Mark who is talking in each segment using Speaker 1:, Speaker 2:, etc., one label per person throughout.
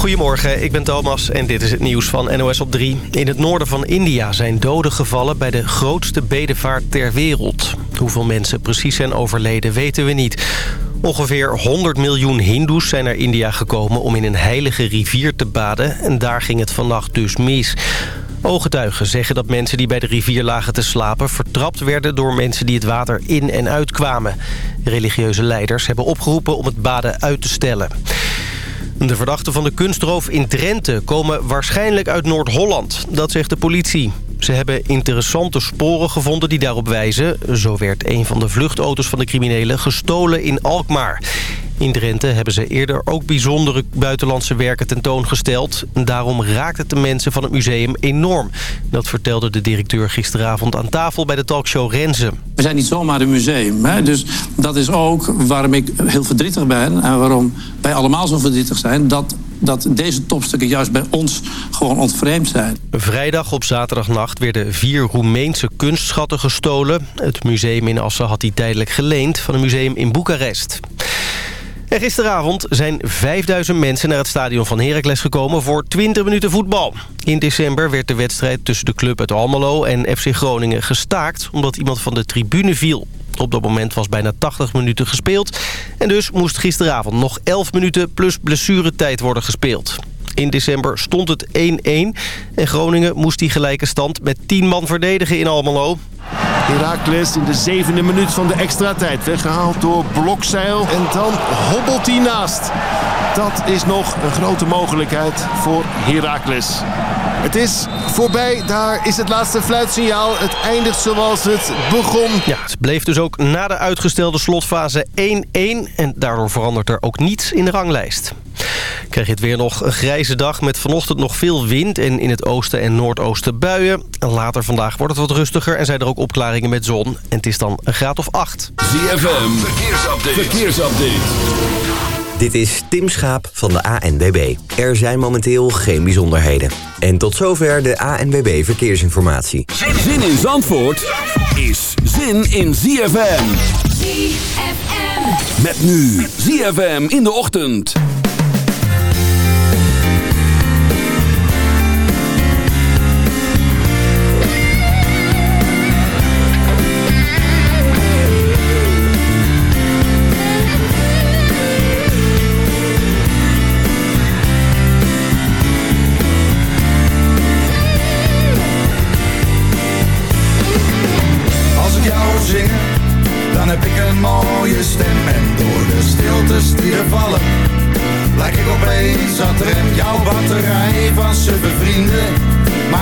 Speaker 1: Goedemorgen, ik ben Thomas en dit is het nieuws van NOS op 3. In het noorden van India zijn doden gevallen bij de grootste bedevaart ter wereld. Hoeveel mensen precies zijn overleden weten we niet. Ongeveer 100 miljoen hindoes zijn naar India gekomen om in een heilige rivier te baden. En daar ging het vannacht dus mis. Ooggetuigen zeggen dat mensen die bij de rivier lagen te slapen... vertrapt werden door mensen die het water in en uitkwamen. Religieuze leiders hebben opgeroepen om het baden uit te stellen. De verdachten van de kunstroof in Drenthe komen waarschijnlijk uit Noord-Holland. Dat zegt de politie. Ze hebben interessante sporen gevonden die daarop wijzen. Zo werd een van de vluchtauto's van de criminelen gestolen in Alkmaar. In Drenthe hebben ze eerder ook bijzondere buitenlandse werken tentoongesteld. Daarom raakt het de mensen van het museum enorm. Dat vertelde de directeur gisteravond aan tafel bij de talkshow Renze.
Speaker 2: We zijn niet zomaar een museum. Hè? Dus dat is ook waarom ik heel verdrietig ben... en waarom wij allemaal zo verdrietig zijn... dat dat deze topstukken juist bij ons gewoon ontvreemd zijn.
Speaker 1: Vrijdag op zaterdagnacht werden vier Roemeense kunstschatten gestolen. Het museum in Assen had die tijdelijk geleend van een museum in Boekarest. En gisteravond zijn 5000 mensen naar het stadion van Heracles gekomen voor 20 minuten voetbal. In december werd de wedstrijd tussen de club uit Almelo en FC Groningen gestaakt... omdat iemand van de tribune viel. Op dat moment was bijna 80 minuten gespeeld. En dus moest gisteravond nog 11 minuten plus blessuretijd worden gespeeld. In december stond het 1-1 en Groningen moest die gelijke stand met 10 man verdedigen in Almelo.
Speaker 3: Herakles in de zevende minuut van de extra tijd. Weggehaald door Blokzeil. En dan hobbelt hij naast. Dat is nog een grote mogelijkheid voor Herakles. Het is voorbij. Daar is het laatste fluitsignaal. Het eindigt zoals het begon.
Speaker 1: Ja, het bleef dus ook na de uitgestelde slotfase 1-1. En daardoor verandert er ook niets in de ranglijst. Krijg je het weer nog een grijze dag met vanochtend nog veel wind... en in het oosten en noordoosten buien. En later vandaag wordt het wat rustiger en zijn er ook opklaringen met zon. En het is dan een graad of 8.
Speaker 4: ZFM, verkeersupdate. verkeersupdate.
Speaker 5: Dit is Tim Schaap van de ANWB. Er zijn momenteel geen bijzonderheden. En tot zover de ANWB Verkeersinformatie.
Speaker 4: Zin in Zandvoort is zin in ZFM.
Speaker 6: ZFM.
Speaker 4: Met nu ZFM in de ochtend.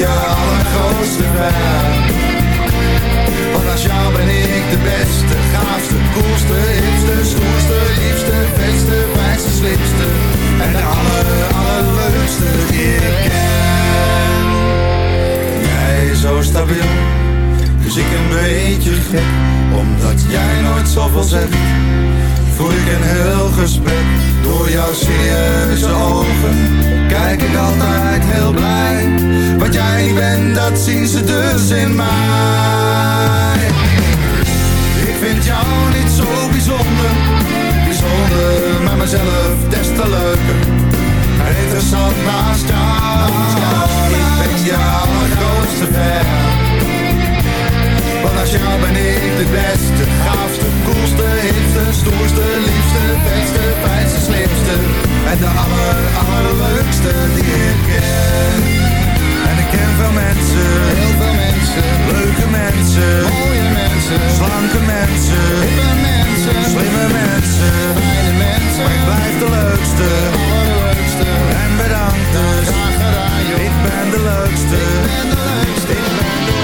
Speaker 7: je allergrootste fan. Want naast jou ben ik de beste, gaafste, koelste, hipste, stoerste, liefste, beste, fijnste, slimste. En de aller, allerleukste die ik ken. Jij zo stabiel, dus ik een beetje gek. Omdat jij nooit zoveel zegt, voer ik een heel gesprek. Door jouw serieuze ogen, kijk ik altijd heel blij. Wat jij bent, dat zien ze dus in mij. Ik vind jou niet zo bijzonder, bijzonder, maar mezelf des te leuker. Interessant naast jou, ik ben je allergrootste fan. Want als jou ben ik de beste, gaafste, Koelste, hipste, stoerste, liefste, beste, fijnste, slimste. En de aller, allerleukste die ik ken. En ik ken veel mensen, heel veel mensen. Leuke mensen, mooie mensen. Slanke mensen, hippe mensen. Slimme mensen, fijne mensen. Maar ik blijf de leukste, allerleukste. En bedankt dus, graag gedaan de ik ben de leukste. Ik ben de leukste.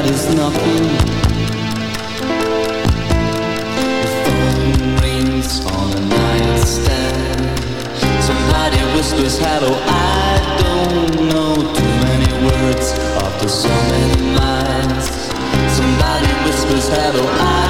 Speaker 6: Somebody's nothing The phone rings on a nightstand. Somebody whispers hello. I don't know too many words after so many minds. Somebody whispers hello. I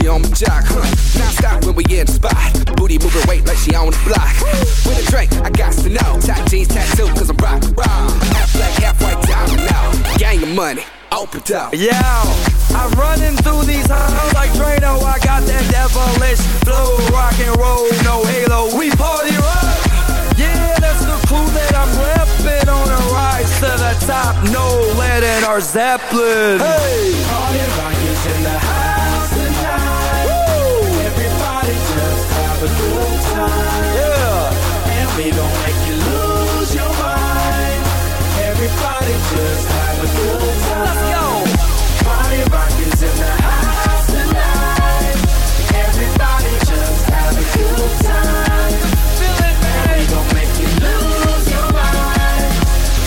Speaker 8: She on my jock. Huh. Now stop when we in the spot. Booty moving weight like she on the block. With a drink, I got to know. Top jeans tattoo, cause I'm rock, rock. Half black, half white, diamond now. Gang of money, open up.
Speaker 9: Yeah, I'm running through these halls like Drano. I got that devilish flow, rock and roll, no halo. We party rock. Yeah, that's the crew that I'm repping on a rise to the top. No lead in our Zeppelin. Hey,
Speaker 10: Party rock have a good time.
Speaker 9: Yeah.
Speaker 10: And we gon' make you lose your mind. Everybody just have a good time.
Speaker 9: Let's go.
Speaker 10: Party rock is in the house tonight. Everybody just have a good time.
Speaker 9: Feel it,
Speaker 10: And we gon' make you lose your mind.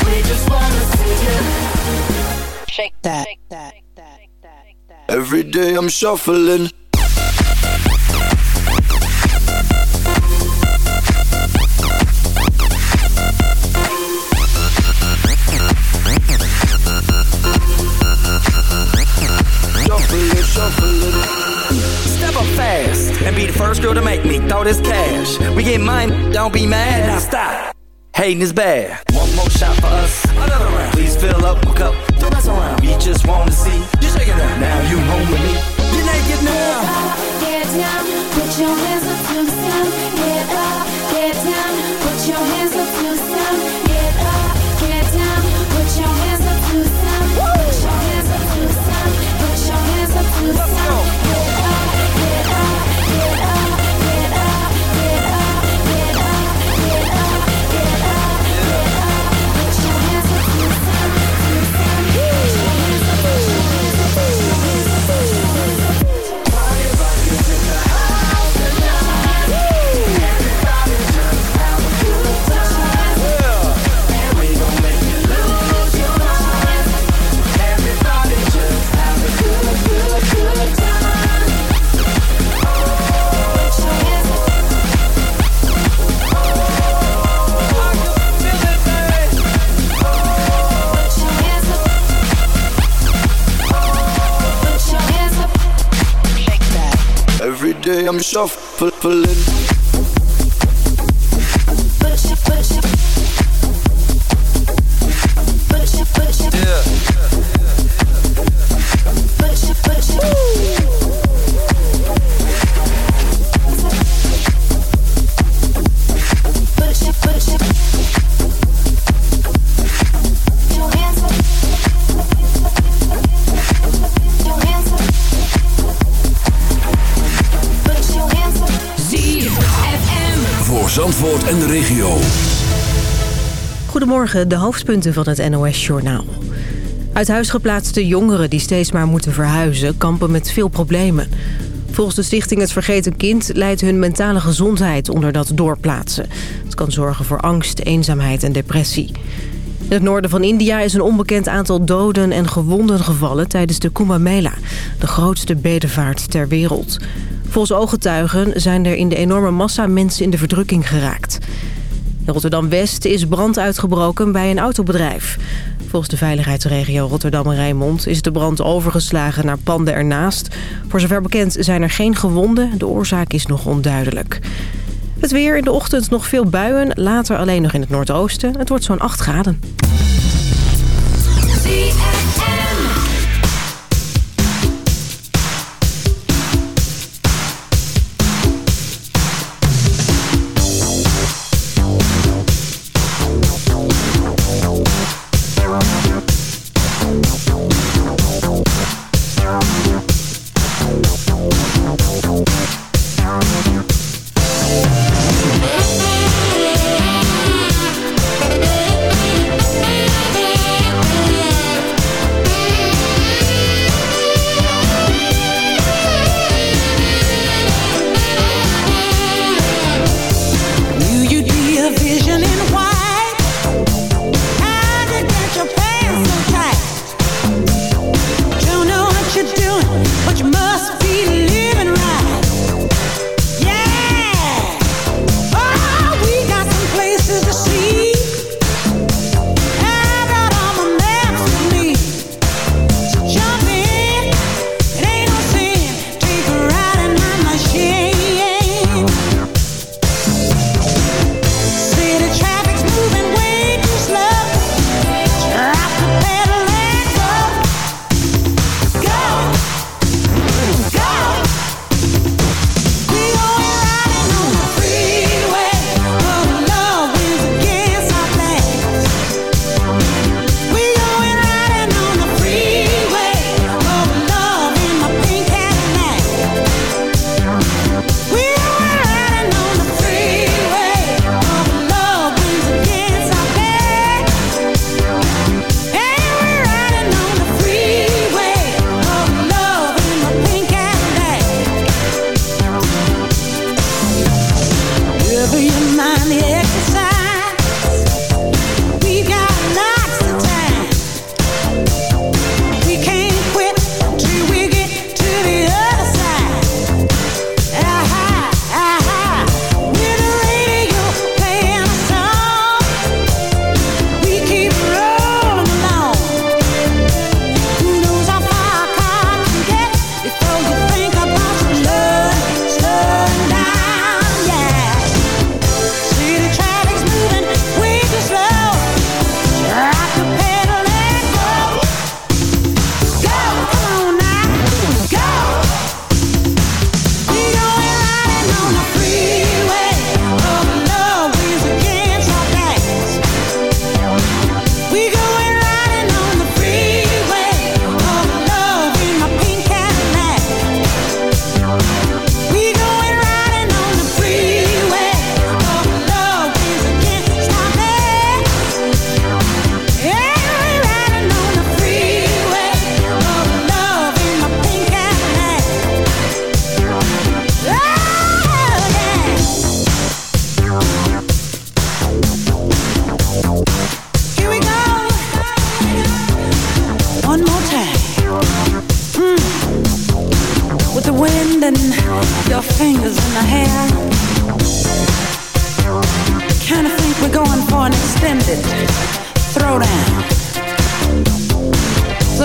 Speaker 10: We just wanna see you.
Speaker 11: Shake that. Shake that.
Speaker 4: Every day I'm shuffling. Shuffling,
Speaker 9: girl to make me throw this cash. We get mine, don't be mad. Now stop. Hating is bad. One more shot for us. Another round. Please fill up my cup. Don't mess around. We just want to see you shake it up. Now you home with me. You're naked now.
Speaker 12: Get down, put your
Speaker 4: shuffling.
Speaker 13: De
Speaker 14: hoofdpunten van het NOS-journaal. Uit jongeren die steeds maar moeten verhuizen... kampen met veel problemen. Volgens de stichting Het Vergeten Kind... leidt hun mentale gezondheid onder dat doorplaatsen. Het kan zorgen voor angst, eenzaamheid en depressie. In het noorden van India is een onbekend aantal doden en gewonden gevallen... tijdens de Kumbh Mela, de grootste bedevaart ter wereld. Volgens ooggetuigen zijn er in de enorme massa mensen in de verdrukking geraakt. In Rotterdam-West is brand uitgebroken bij een autobedrijf. Volgens de veiligheidsregio Rotterdam en Rijnmond is de brand overgeslagen naar panden ernaast. Voor zover bekend zijn er geen gewonden. De oorzaak is nog onduidelijk. Het weer in de ochtend nog veel buien, later alleen nog in het noordoosten. Het wordt zo'n 8 graden.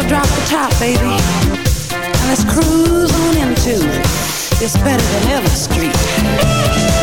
Speaker 15: drop the top, baby. and let's cruise on into this better than ever street.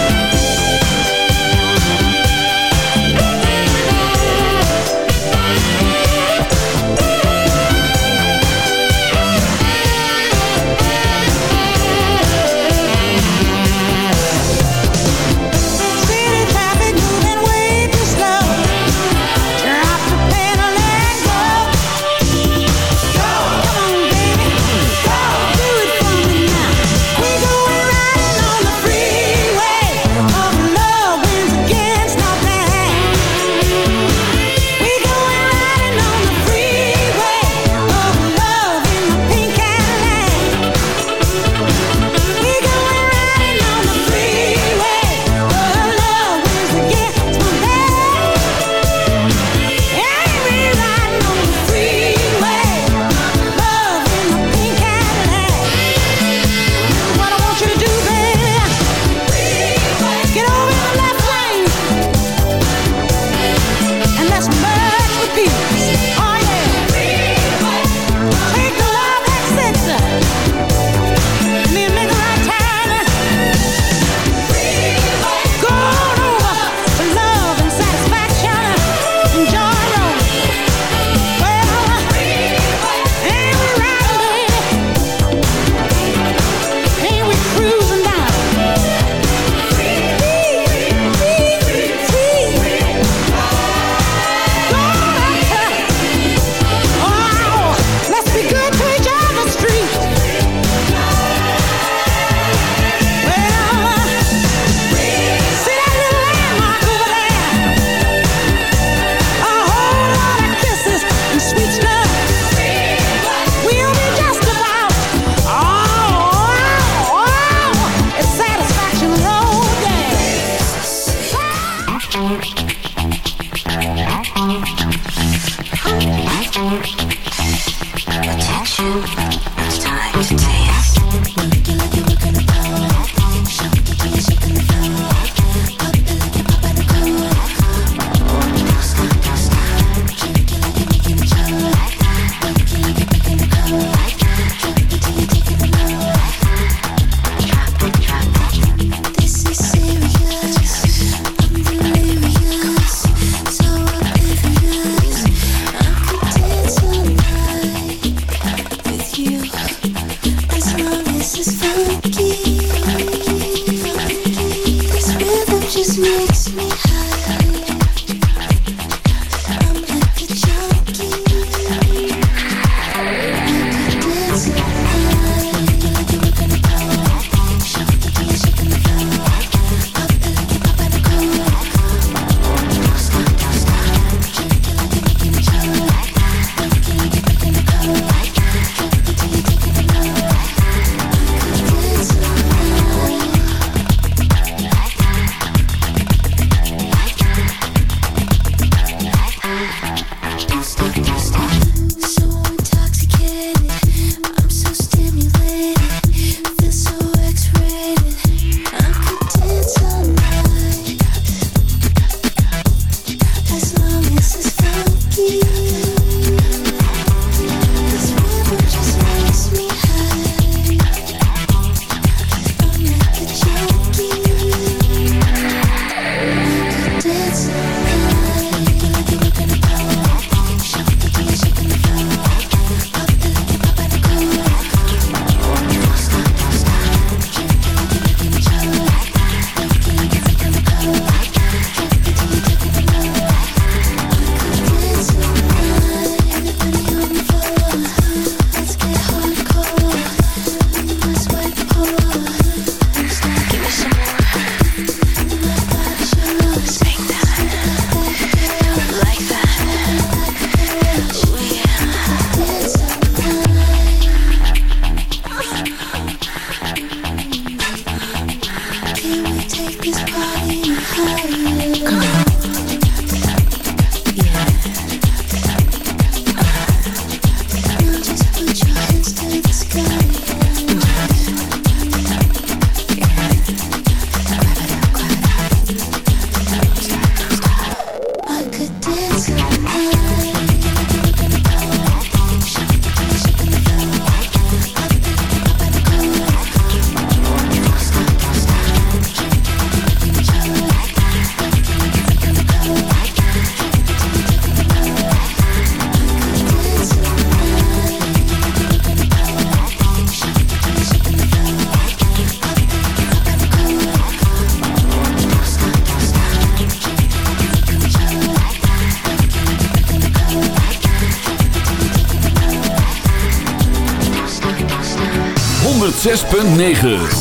Speaker 16: 106.9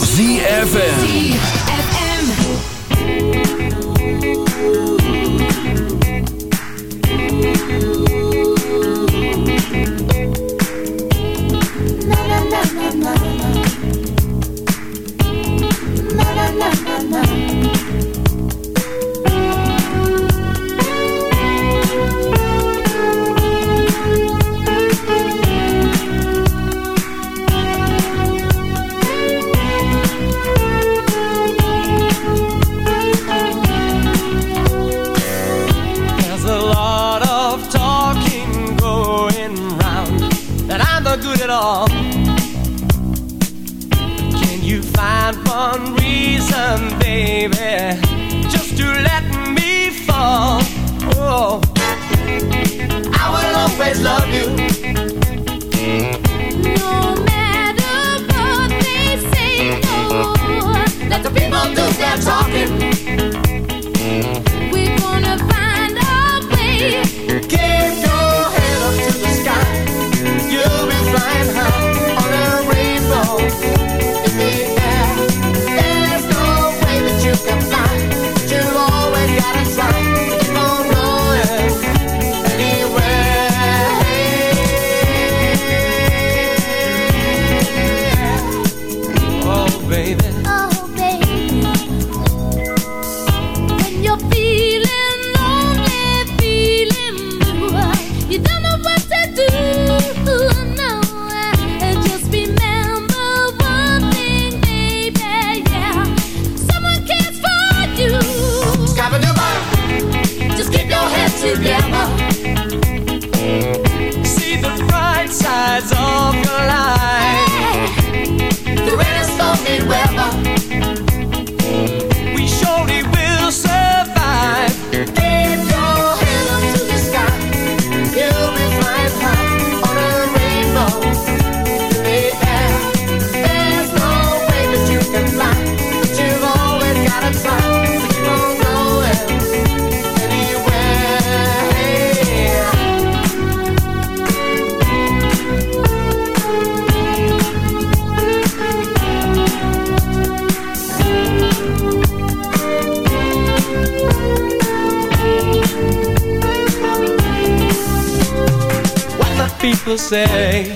Speaker 17: say,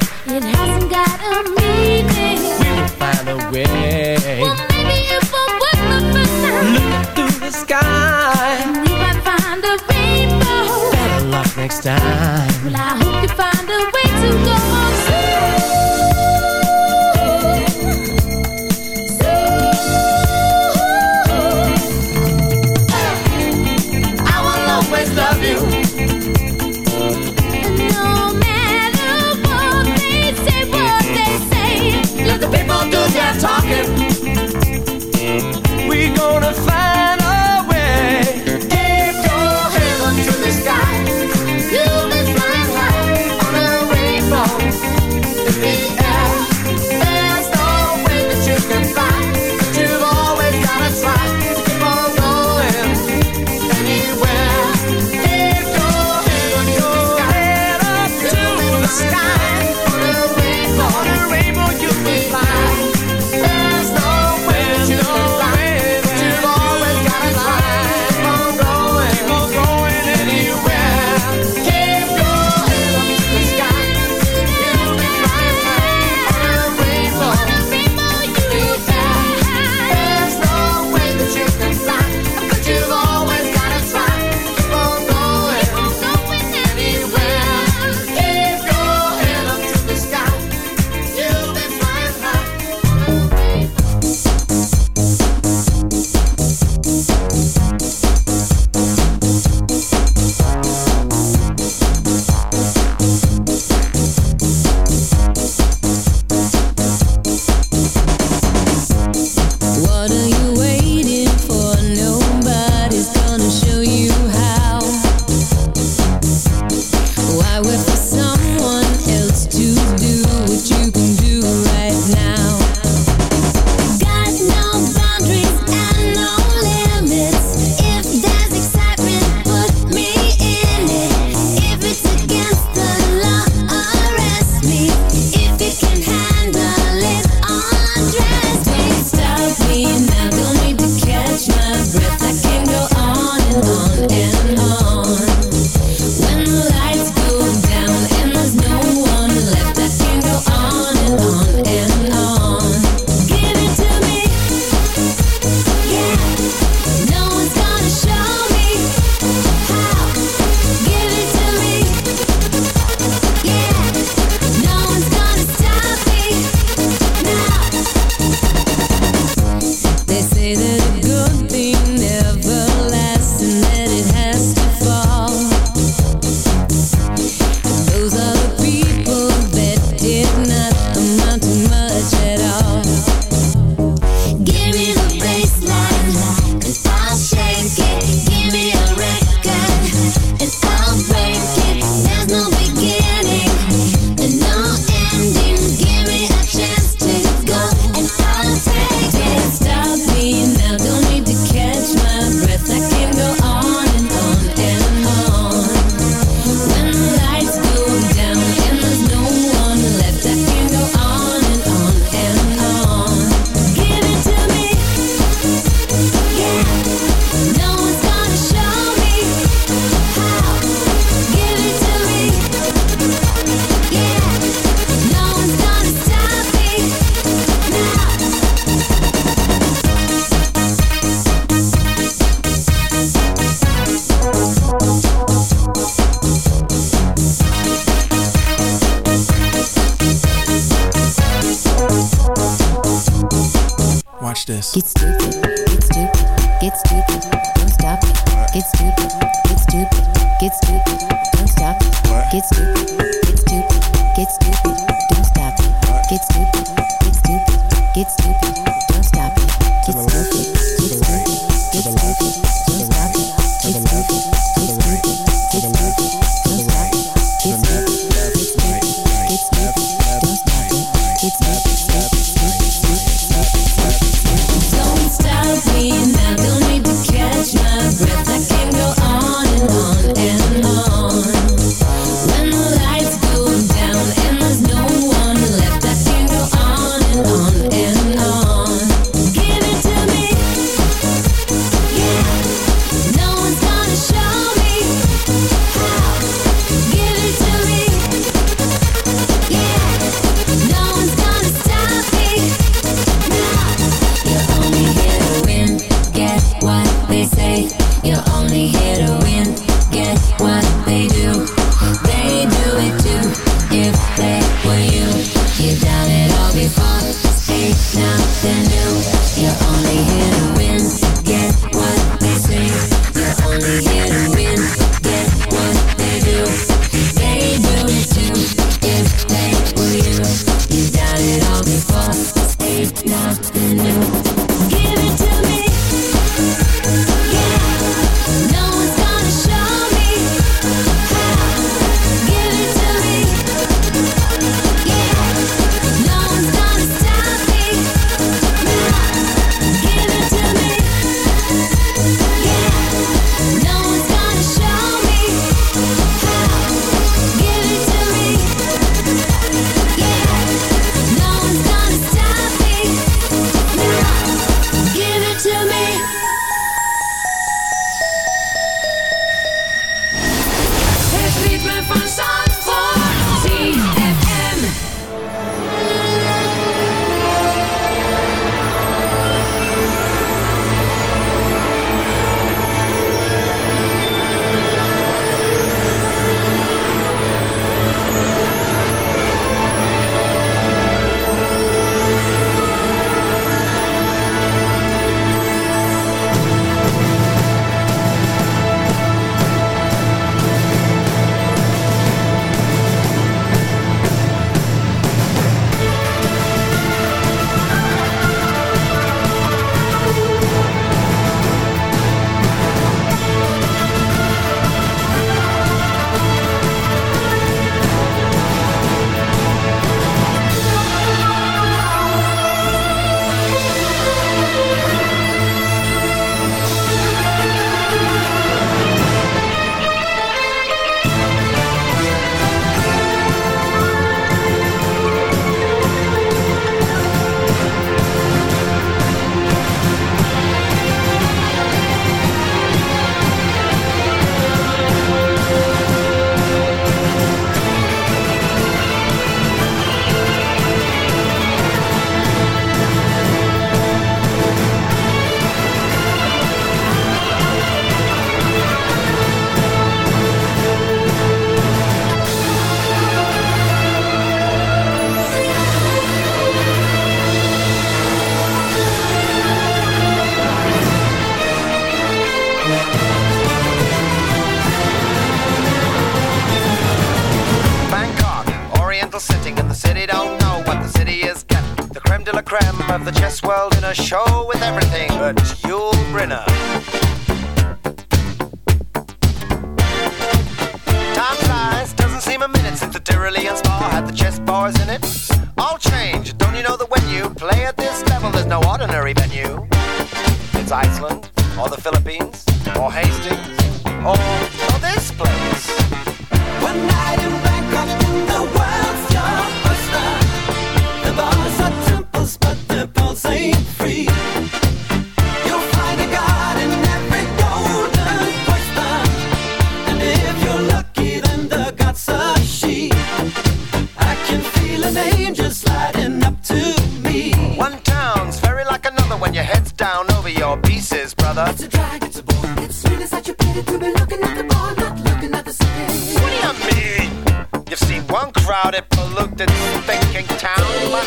Speaker 18: brother.
Speaker 19: It's a drag, it's a bore. It's really such a pity to be looking at the bar, not looking at the city.
Speaker 18: What do you mean? You've seen one crowded, polluted, thinking town, but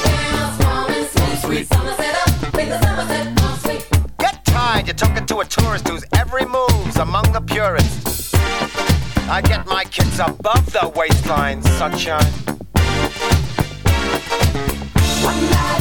Speaker 19: sweet. Somerset up with the Somerset Malt Sweet.
Speaker 18: Get tired, you took it to a tourist whose every move's among the purists. I get my kids above the waistline, sunshine.
Speaker 19: One night